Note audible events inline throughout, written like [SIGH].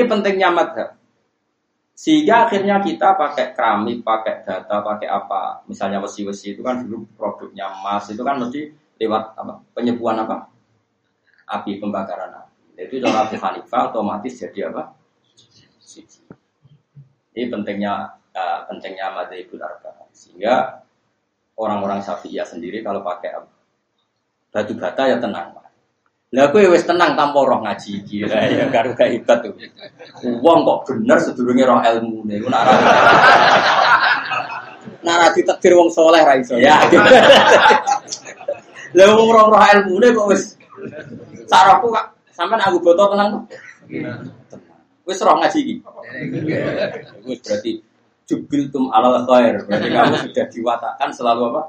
Ini pentingnya madhab. Sehingga akhirnya kita pakai keramik, pakai data, pakai apa. Misalnya besi-besi itu kan dulu produknya emas, itu kan mesti lewat apa? penyebuan apa? Api, pembakaran api. Itu kalau Abu Hanifah otomatis jadi apa? Ini pentingnya uh, pentingnya madhabul arba. Sehingga orang-orang Syafi'iyah sendiri kalau pakai batu bata ya tenang. Lah kowe wis tenang tanpa roh ngaji iki ya [LAUGHS] karo gak hebat tuh. Wong kok bener sedurunge roh ilmune iku nek [LAUGHS] Nara ditakdir wong soleh ra iso. Ya. [LAUGHS] Lah wong roh roh ilmune kok wis sarahku kak sampean aku boto tenang tuh. Wis roh ngaji iki. Wis berarti jubiltum alal khair. Berarti kamu sudah diwatakan selalu apa?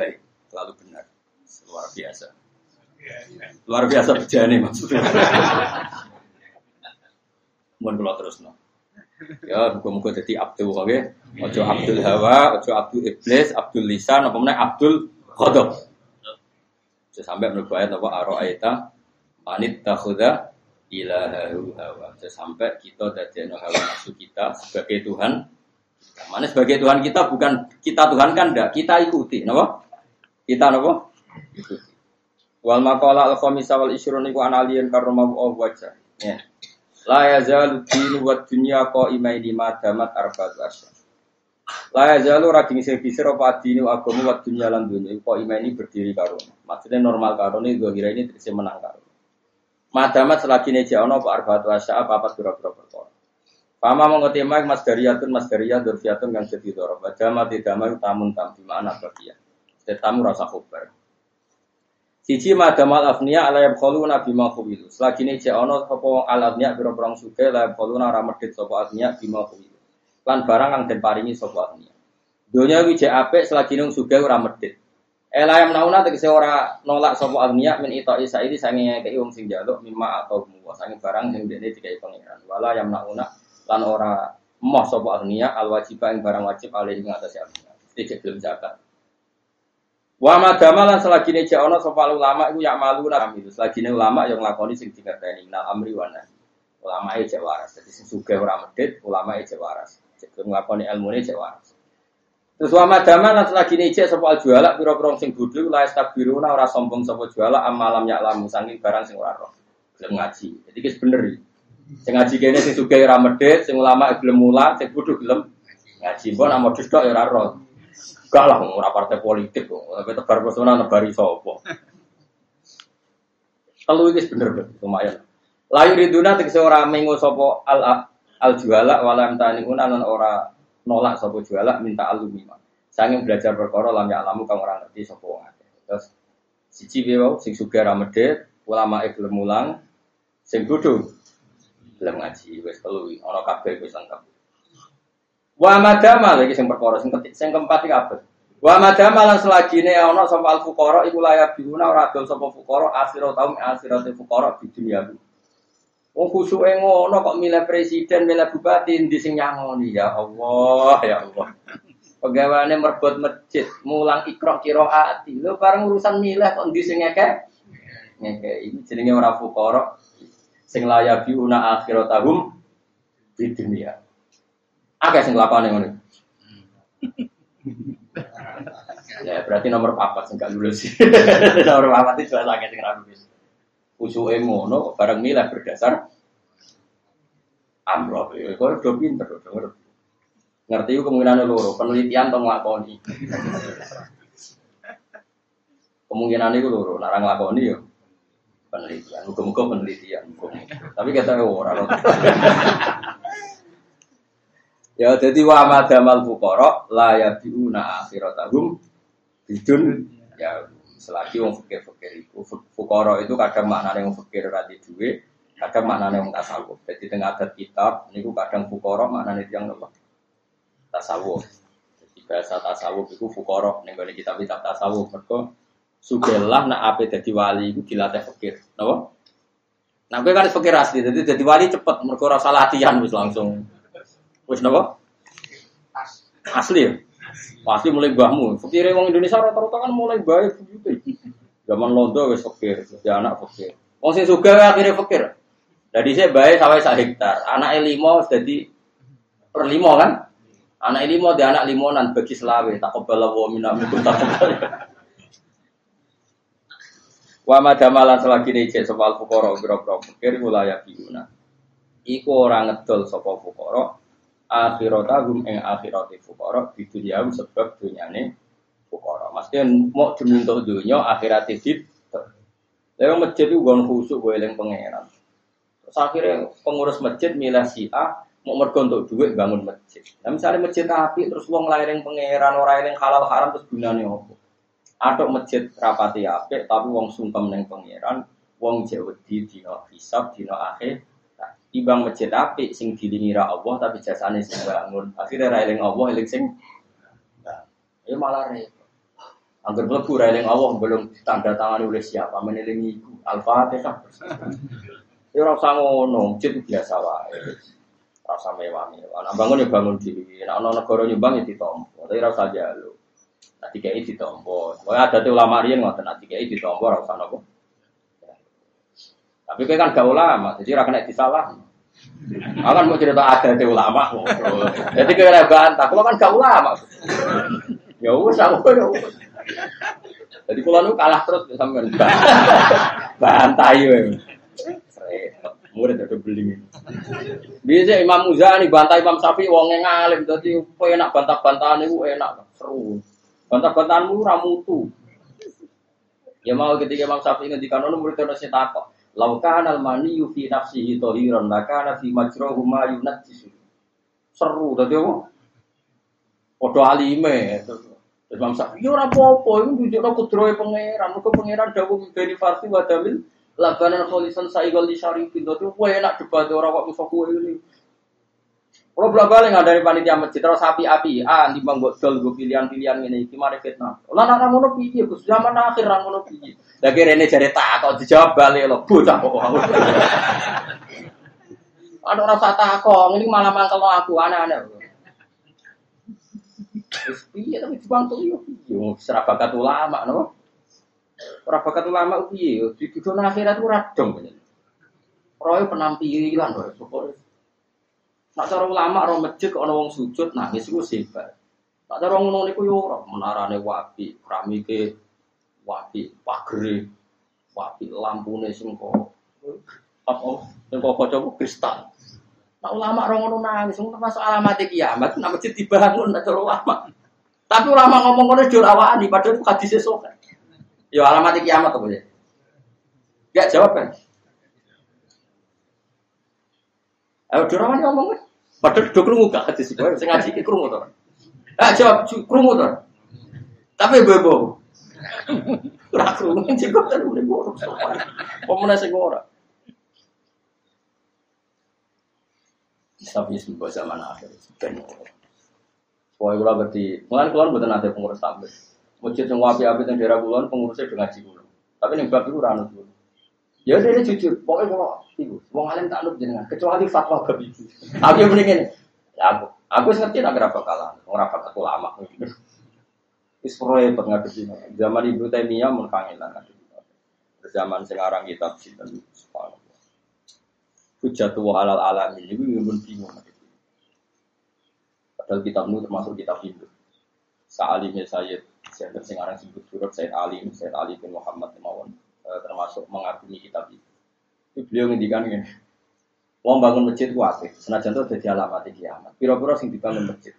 Baik, selalu benar. Luar biasa. Luar biasa bejane maksudnya. Mohon kula terus no. Ya, muga-muga dadi abdul oke. Ojo abdul hawa, ojo abdul iblis, abdul lisan, apa meneh abdul ghadab. Sampai menurut ayat apa aro'aita manit takhuda ilahahu hawa. Sampai kita dari hawa nafsu kita sebagai Tuhan. Mana sebagai Tuhan kita bukan kita Tuhan kan enggak, kita ikuti, napa? Kita napa? Ikuti. Wal maqala al khamisa wal isyrun iku analian karena mau wajah. Ya. La yazalu dinu wa dunya qaimaini ma damat arba'at asyhur. La yazalu ra ding sing bisir apa dinu agama wa dunya lan dunya iku ini berdiri karo. Maksudnya normal karo ini kira ini terus menang karo. Madamat selagi ini ana apa arba'at asyhur apa apa pira-pira perkara. Pama mengerti mak mas dariyatun mas dariyat durfiatun kang jadi dorob. Dama tidak tamun tam di mana bagian. Tetamu rasa khubar. Siji madamal afniya ala nabi bima khuwilu. Selagi ini jek ono sapa al afniya pira-pira suke la yabkhaluna ora medhit sapa afniya bima khuwilu. Lan barang kang den paringi sapa afniya. Donya wi jek apik selagi nung suke ora medhit. Ela yang nauna tegese ora nolak sapa afniya min ita isa ini sange kei wong sing jaluk mimma atau muwa sange barang sing dene dikai pangeran. Wala yang nauna lan ora moh sapa afniya al wajibah ing barang wajib alih ing atas afniya. Iki belum zakat. Wa madamalan selagi ini ono sopal ulama itu yang malu nam itu. Selagi ini ulama yang lakoni sing dikerteni nal amri wana. Ulama itu waras. Jadi sing suge ora medit, ulama itu waras. Jadi nglakoni ilmu ini waras. Terus wa madamalan selagi ini cek sopal juala piro-piro sing bodho la istabiruna ora sombong sapa juala amalam ya lamu sangi barang sing ora roh. Gelem ngaji. Jadi kis bener Sing ngaji kene sing suge ora medit, sing ulama gelem mulang, sing bodho gelem ngaji. Mbok nak modus tok ya ora roh. Gak lah, ora partai politik kok. Tapi tebar pesona nebari sopo. Telu iki bener lumayan. Layu riduna tegese ora mengo sapa al al juala walam taniun lan ora nolak sapa juala minta alumima. Sanging belajar perkara lam ya alamu kang ora ngerti sapa wong akeh. Terus siji wae sing sugih ra ulama e gelem mulang, sing bodho gelem ngaji wis telu ana kabeh wis lengkap. Wa madama lagi sing perkara sing ketik sing keempat iki apa? Wa madama lan selagine ana sapa al fuqara iku layak biuna ora dol sapa fuqara asira taum asirate fuqara di dunia. Wong khusuke ngono kok milih presiden, milih bupati ndi sing nyangoni ya Allah, ya Allah. Pegawaiane merbot masjid, mulang ikra qiraati. Lho bareng urusan milih kok ndi sing ngekek? Ngekek ini jenenge ora fuqara sing layak biuna akhiratahum di dunia. Agak sing lakone ngono. [LAUGHS] ya berarti nomor papat sing gak lulus. [LAUGHS] nomor papat itu jelas agak sing ra lulus. Usuke ngono bareng nilai berdasar amroh. Ya kok do pinter do ngerti. Ngerti kemungkinan loro, penelitian to nglakoni. kemungkinan itu loro, nek nglakoni yo penelitian, muga-muga penelitian. Tapi kata ora. [LAUGHS] Ya jadi wa madamal fuqara la yabiuna akhiratahum bidun ya selagi wong fikir-fikir itu fuqara itu kadang maknane wong fikir ora duwe, kadang maknane wong tasawuf. Jadi tengah adat kitab niku kadang fuqara maknane tiyang nopo? Tasawuf. Jadi bahasa tasawuf itu fuqara ning gone kitab-kitab tasawuf mergo sugelah nak ape dadi wali iku dilatih fikir. Napa? Nah, gue kan fikir asli, jadi jadi wali cepet, mereka rasa latihan wis langsung Wis napa? Asli ya? Pasti mulai mbahmu. Fakire wong Indonesia rata-rata kan mulai baik begitu. Zaman londo wis fakir, jadi anak fakir. Wong sing sugih akhirnya fakir. Jadi saya baik sampai sak hektar. Anak limo jadi per limo kan? Anak limo di anak limonan bagi selawe. Tak kebala wa minam tak Wa madamalan selagi necek soal fukoro biro-biro pikir wilayah biuna. Iku orang ngedol sapa fukoro akhirotagum ing akhirati fukoro di sebab dunyane fukoro. Maksudnya mau demi untuk dunia akhirat itu. Lalu masjid itu gon khusuk gue yang pangeran. Terus akhirnya pengurus masjid milah si A mau mergo untuk duit bangun masjid. Nah misalnya masjid api terus uang lain yang pangeran orang yang halal haram terus gunanya apa? Ada masjid rapati apik tapi wong sungkem neng pangeran, wong jawedi dina hisab dina akhir. Timbang masjid apik sing dilingira Allah tapi jasane sing bangun. Akhirnya ra eling Allah eling sing ya malah repot. Angger mlebu ra eling Allah belum tanda tangan oleh siapa menelingi iku. Al-Fatihah. Ya ora usah ngono, masjid biasa wae. Rasa mewah-mewah. Nah, bangun ya bangun diri. Nah, ana negara nyumbang ya ditompo. Tapi rasa jaluk. Nah, tiga ini ditompo. Ada tuh ulama rian ngotot. Nah, tiga ini ditompo, rasa nopo. Tapi kan gak ulama, jadi rakan kena disalah. Aku kan mau cerita ada tuh ulama. Jadi kayak bantah, kalau kan gak ulama. Ya wes aku ya Jadi kalau nu kalah terus sampai [LAUGHS] bantah ya. Murid ada beling. Biasa Imam Muzani bantah Imam Syafi'i wong ngalim dadi enak bantah-bantahan itu enak seru. Bantah-bantahanmu ramutu. Ya mau ketika Imam Syafi'i ngendikan ono murid ono sing. Lauka anal mani yufi nafsihi tohiron laka nafi majrohu ma yunajjisu. Seru tadi apa? Podo alime. Terus Imam Syafi'i ya ora apa-apa iku nunjukno kudrohe pangeran. Muga pangeran dawuh beni farsi wa damil labanan kholisan saigol syarifin. Dadi kowe enak debat ora kok musuh kowe ini. Kalau belak balik nggak dari panitia masjid terus sapi api, ah di bang dol gue pilihan-pilihan ini, gimana fitnah? Lah nana ngono piye, Gus? Zaman akhir nang ngono piye? Lagi rene jadi tak kok dijawab balik lo, bocah kok. [LAUGHS] Ada rasa takong, ini malah mangkel aku aneh-aneh. Terus piye tapi dibantu yo piye? Serabakat ulama no. Serabakat ulama piye? Di dunia akhirat itu radong. Roy penampilan roy, pokoknya Nak cara ulama roh masjid kok ana wong sujud nangis iku sebar. Nak cara ngono niku yo ora menarane wapi, keramike wapi, pagere wapi, lampune sing kok apa sing kok coba kristal. Nak ulama roh ngono nangis termasuk alamat kiamat, nak masjid dibangun nak cara ulama. Tapi ulama ngomong ngono jur awakani padahal itu hadis esok. Yo alamat kiamat apa ya? Gak jawab kan? Ayo Dorawan ngomong kan? Padahal do krungu gak hadis iku. Sing ngaji iki krungu to. Ah jawab krungu to. Tapi bebo. Ora krungu sing kok ten muni ngono. Pemene sing ora. Tapi sebuah zaman akhir. Pokoknya kalau berarti, mungkin keluar betul nanti pengurus tampil. Masjid yang wapi-wapi yang daerah kulon, pengurusnya dengan ngaji kulon. Tapi yang bab itu ranut dulu. Ya udah jujur, pokoknya kalau itu, wong alim tak nut jenengan, kecuali fatwa itu. Aku yang mendingin, ya aku, aku ngerti nak berapa kalah, orang rapat aku lama. Is proyek ngadepi zaman ibu Taimiyah ngadepi. Zaman sekarang kita sinten subhanallah. Hujatu halal alam ini mun bingung. Padahal kitab nu termasuk kitab Hindu. Sa'alimnya saya sing aran sebut surat Sayyid Ali, Sayyid Ali bin Muhammad Mawon termasuk mengagumi kitab itu. Itu beliau ngendikan ini. Wong bangun masjid ku apik, senajan itu jadi alamat kiamat. Piro-piro sing dibangun masjid.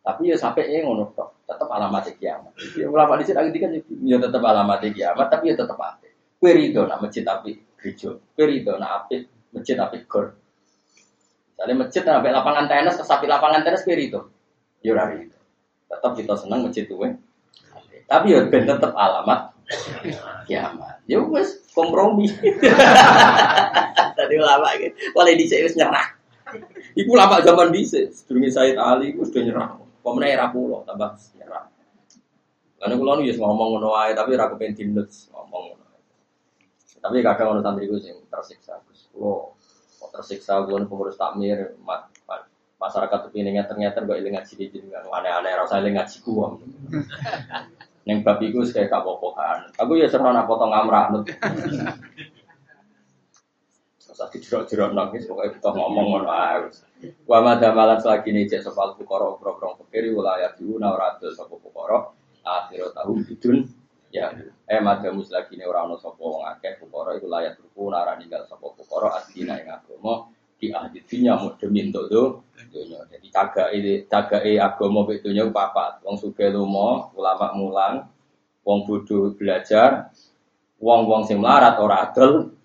Tapi ya sampai ya ngono tok, tetap alamat kiamat. Ya ulama di sini ngendikan ya tetap alamat kiamat, tapi ya tetap apik. Kowe rido nak masjid apik gereja. Kowe rido nak apik masjid apik gor. Misalnya masjid sampai lapangan tenis, kesapi lapangan tenis kowe rido. Ya ora rido. Tetap kita senang masjid tuh. Tapi ya ben tetap alamat kiamat. Ya wes kompromi. [LAUGHS] Tadi ulama gitu. Boleh dicek wis nyerah. Iku lama zaman dhisik, sedurunge Said Ali iku sudah nyerah. Pemene era pulau tambah nyerah. Karena kulo nu ngomong ngono wae tapi ra kepen timnes ngomong ngono. Tapi kadang ono santri ku sing tersiksa. Kok tersiksa kulo pengurus takmir mat, masyarakat tuh ini ternyata gak iling ngaji di jenengan aneh-aneh rasa iling ngaji kuam. Neng [LAUGHS] bab iku kayak kapopokan. Aku ya serana potong ngamrak nut. Usah dijerok-jerok nangis, pokoknya kita ngomong ngono ae. Wa madamalan selagi ini cek sopal fukara pro-pro fakir wilayah diuna adil sapa fukara akhirat tahu bidun ya eh madamus lagi ini orang wong akeh fukara iku layak ora ninggal sapa fukara adina ing agama di ahli dunya mau demi untuk do dunya. Jadi cagai cagai agama betunya papat. Wong suge lumo, ulama mulang, wong bodoh belajar, wong wong sing melarat ora adil,